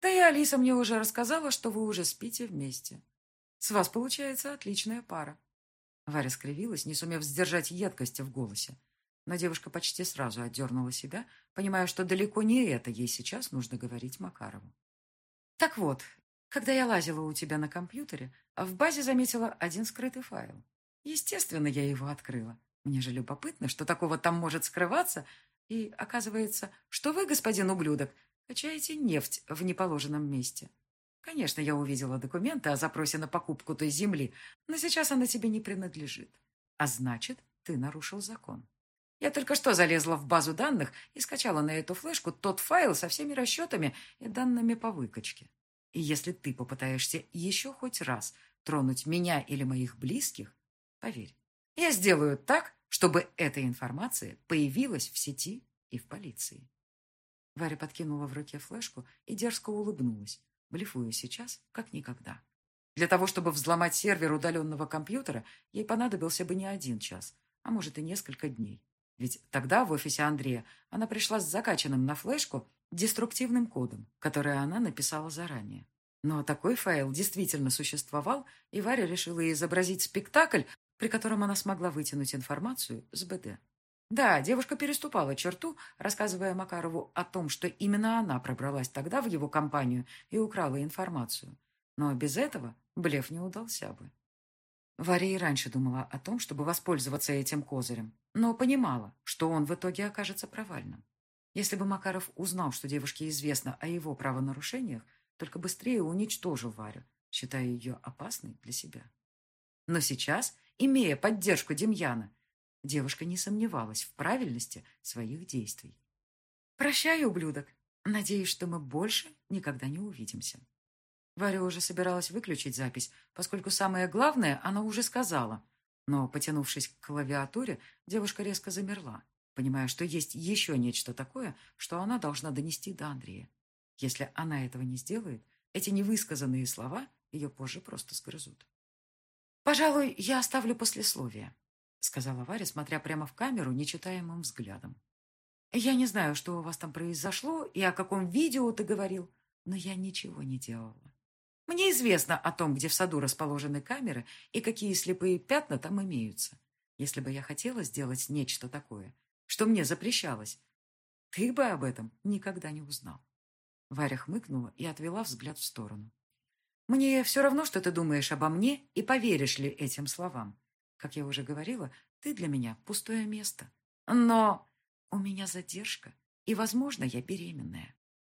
Да и Алиса мне уже рассказала, что вы уже спите вместе. С вас получается отличная пара. Варя скривилась, не сумев сдержать едкости в голосе. Но девушка почти сразу отдернула себя, понимая, что далеко не это ей сейчас нужно говорить Макарову. Так вот, когда я лазила у тебя на компьютере, в базе заметила один скрытый файл. Естественно, я его открыла. Мне же любопытно, что такого там может скрываться. И оказывается, что вы, господин ублюдок, качаете нефть в неположенном месте. Конечно, я увидела документы о запросе на покупку той земли, но сейчас она тебе не принадлежит. А значит, ты нарушил закон. Я только что залезла в базу данных и скачала на эту флешку тот файл со всеми расчетами и данными по выкачке. И если ты попытаешься еще хоть раз тронуть меня или моих близких, поверь, я сделаю так, чтобы эта информация появилась в сети и в полиции. Варя подкинула в руке флешку и дерзко улыбнулась, блефуя сейчас, как никогда. Для того, чтобы взломать сервер удаленного компьютера, ей понадобился бы не один час, а может и несколько дней. Ведь тогда в офисе Андрея она пришла с закачанным на флешку деструктивным кодом, который она написала заранее. Но такой файл действительно существовал, и Варя решила изобразить спектакль, при котором она смогла вытянуть информацию с БД. Да, девушка переступала черту, рассказывая Макарову о том, что именно она пробралась тогда в его компанию и украла информацию. Но без этого блеф не удался бы. Варя и раньше думала о том, чтобы воспользоваться этим козырем, но понимала, что он в итоге окажется провальным. Если бы Макаров узнал, что девушке известно о его правонарушениях, только быстрее уничтожил Варю, считая ее опасной для себя. Но сейчас, имея поддержку Демьяна, Девушка не сомневалась в правильности своих действий. «Прощай, ублюдок. Надеюсь, что мы больше никогда не увидимся». Варя уже собиралась выключить запись, поскольку самое главное она уже сказала. Но, потянувшись к клавиатуре, девушка резко замерла, понимая, что есть еще нечто такое, что она должна донести до Андрея. Если она этого не сделает, эти невысказанные слова ее позже просто сгрызут. «Пожалуй, я оставлю послесловие», — сказала Варя, смотря прямо в камеру нечитаемым взглядом. «Я не знаю, что у вас там произошло и о каком видео ты говорил, но я ничего не делала. Мне известно о том, где в саду расположены камеры и какие слепые пятна там имеются. Если бы я хотела сделать нечто такое, что мне запрещалось, ты бы об этом никогда не узнал». Варя хмыкнула и отвела взгляд в сторону. «Мне все равно, что ты думаешь обо мне и поверишь ли этим словам. Как я уже говорила, ты для меня пустое место. Но у меня задержка, и, возможно, я беременная»,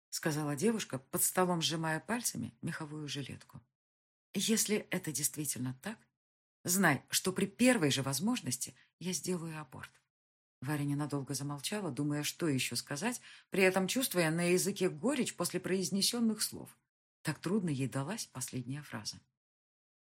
сказала девушка, под столом сжимая пальцами меховую жилетку. «Если это действительно так, знай, что при первой же возможности я сделаю аборт». Варя ненадолго замолчала, думая, что еще сказать, при этом чувствуя на языке горечь после произнесенных слов. Так трудно ей далась последняя фраза.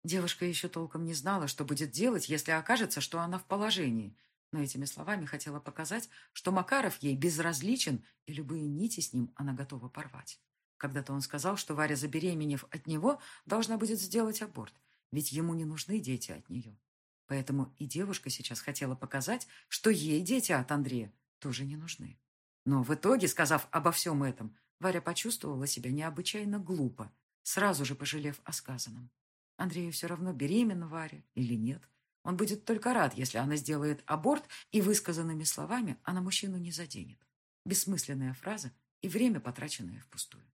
Девушка еще толком не знала, что будет делать, если окажется, что она в положении. Но этими словами хотела показать, что Макаров ей безразличен, и любые нити с ним она готова порвать. Когда-то он сказал, что Варя, забеременев от него, должна будет сделать аборт, ведь ему не нужны дети от нее. Поэтому и девушка сейчас хотела показать, что ей дети от Андрея тоже не нужны. Но в итоге, сказав обо всем этом, Варя почувствовала себя необычайно глупо, сразу же пожалев о сказанном. Андрею все равно, беременна Варя или нет. Он будет только рад, если она сделает аборт, и высказанными словами она мужчину не заденет. Бессмысленная фраза и время, потраченное впустую.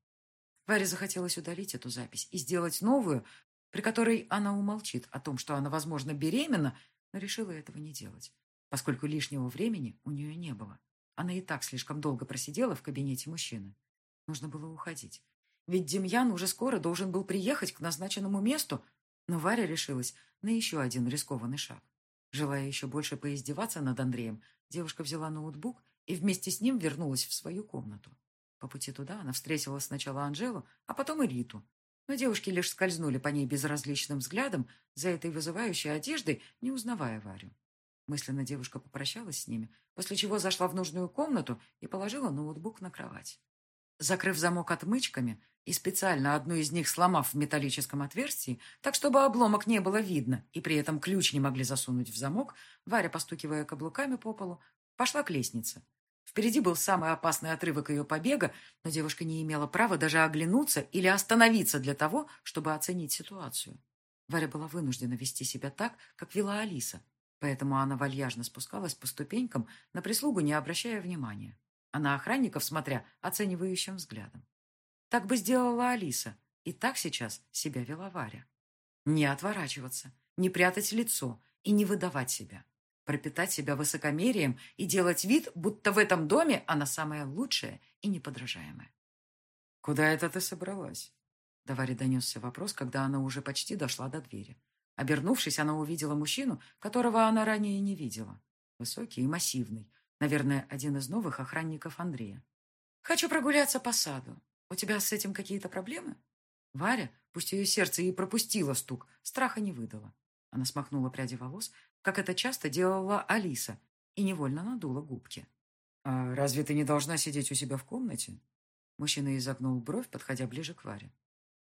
Варе захотелось удалить эту запись и сделать новую, при которой она умолчит о том, что она, возможно, беременна, но решила этого не делать, поскольку лишнего времени у нее не было. Она и так слишком долго просидела в кабинете мужчины. Нужно было уходить. Ведь Демьян уже скоро должен был приехать к назначенному месту, но Варя решилась на еще один рискованный шаг. Желая еще больше поиздеваться над Андреем, девушка взяла ноутбук и вместе с ним вернулась в свою комнату. По пути туда она встретила сначала Анжелу, а потом и Риту. Но девушки лишь скользнули по ней безразличным взглядом, за этой вызывающей одеждой, не узнавая Варю. Мысленно девушка попрощалась с ними, после чего зашла в нужную комнату и положила ноутбук на кровать. Закрыв замок отмычками и специально одну из них сломав в металлическом отверстии, так чтобы обломок не было видно и при этом ключ не могли засунуть в замок, Варя, постукивая каблуками по полу, пошла к лестнице. Впереди был самый опасный отрывок ее побега, но девушка не имела права даже оглянуться или остановиться для того, чтобы оценить ситуацию. Варя была вынуждена вести себя так, как вела Алиса, поэтому она вальяжно спускалась по ступенькам, на прислугу не обращая внимания, а на охранников смотря оценивающим взглядом. Так бы сделала Алиса, и так сейчас себя вела Варя. Не отворачиваться, не прятать лицо и не выдавать себя пропитать себя высокомерием и делать вид, будто в этом доме она самая лучшая и неподражаемая. «Куда это ты собралась?» До Вари донесся вопрос, когда она уже почти дошла до двери. Обернувшись, она увидела мужчину, которого она ранее не видела. Высокий и массивный. Наверное, один из новых охранников Андрея. «Хочу прогуляться по саду. У тебя с этим какие-то проблемы?» Варя, пусть ее сердце и пропустило стук, страха не выдала. Она смахнула пряди волос, как это часто делала Алиса, и невольно надула губки. «А разве ты не должна сидеть у себя в комнате?» Мужчина изогнул бровь, подходя ближе к Варе.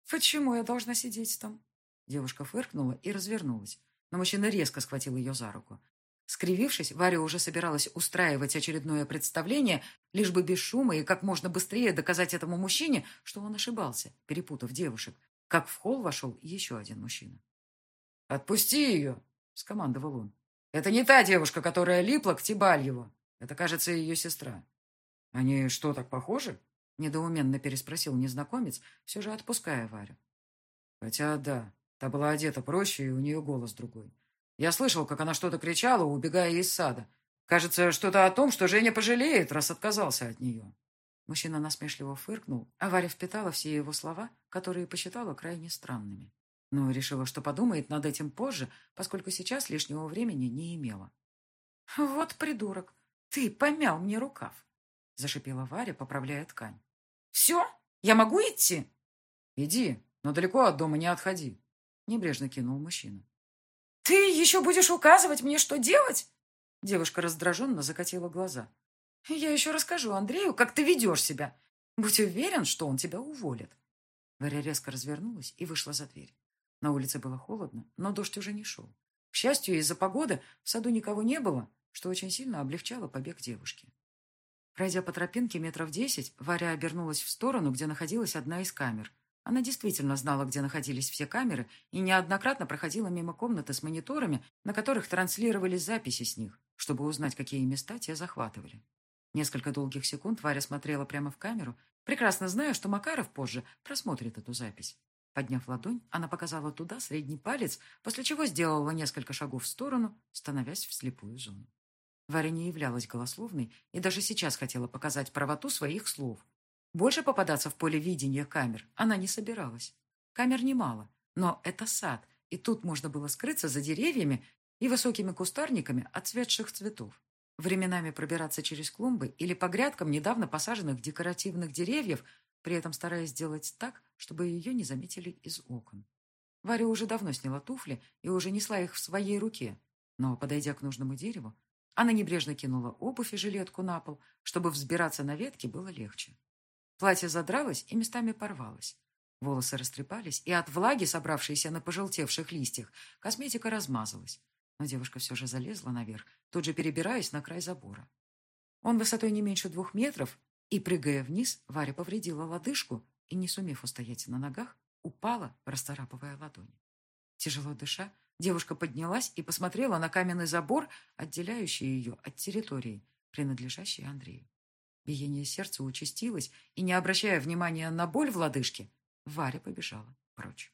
«Почему я должна сидеть там?» Девушка фыркнула и развернулась, но мужчина резко схватил ее за руку. Скривившись, Варя уже собиралась устраивать очередное представление, лишь бы без шума и как можно быстрее доказать этому мужчине, что он ошибался, перепутав девушек, как в холл вошел еще один мужчина. «Отпусти ее!» — скомандовал он. «Это не та девушка, которая липла к Тибальеву. Это, кажется, ее сестра». «Они что, так похожи?» — недоуменно переспросил незнакомец, все же отпуская Варю. «Хотя да, та была одета проще, и у нее голос другой. Я слышал, как она что-то кричала, убегая из сада. Кажется, что-то о том, что Женя пожалеет, раз отказался от нее». Мужчина насмешливо фыркнул, а Варя впитала все его слова, которые посчитала крайне странными но решила, что подумает над этим позже, поскольку сейчас лишнего времени не имела. «Вот придурок! Ты помял мне рукав!» — зашипела Варя, поправляя ткань. «Все? Я могу идти?» «Иди, но далеко от дома не отходи», — небрежно кинул мужчина. «Ты еще будешь указывать мне, что делать?» Девушка раздраженно закатила глаза. «Я еще расскажу Андрею, как ты ведешь себя. Будь уверен, что он тебя уволит». Варя резко развернулась и вышла за дверь. На улице было холодно, но дождь уже не шел. К счастью, из-за погоды в саду никого не было, что очень сильно облегчало побег девушки. Пройдя по тропинке метров десять, Варя обернулась в сторону, где находилась одна из камер. Она действительно знала, где находились все камеры, и неоднократно проходила мимо комнаты с мониторами, на которых транслировались записи с них, чтобы узнать, какие места те захватывали. Несколько долгих секунд Варя смотрела прямо в камеру, прекрасно зная, что Макаров позже просмотрит эту запись. Подняв ладонь, она показала туда средний палец, после чего сделала несколько шагов в сторону, становясь в слепую зону. Варя не являлась голословной и даже сейчас хотела показать правоту своих слов. Больше попадаться в поле видения камер она не собиралась. Камер немало, но это сад, и тут можно было скрыться за деревьями и высокими кустарниками отцветших цветов. Временами пробираться через клумбы или по грядкам недавно посаженных декоративных деревьев при этом стараясь сделать так, чтобы ее не заметили из окон. Варя уже давно сняла туфли и уже несла их в своей руке, но, подойдя к нужному дереву, она небрежно кинула обувь и жилетку на пол, чтобы взбираться на ветки было легче. Платье задралось и местами порвалось. Волосы растрепались, и от влаги, собравшейся на пожелтевших листьях, косметика размазалась. Но девушка все же залезла наверх, тут же перебираясь на край забора. Он высотой не меньше двух метров, и, прыгая вниз, Варя повредила лодыжку и, не сумев устоять на ногах, упала, расцарапывая ладони. Тяжело дыша, девушка поднялась и посмотрела на каменный забор, отделяющий ее от территории, принадлежащей Андрею. Биение сердца участилось, и, не обращая внимания на боль в лодыжке, Варя побежала прочь.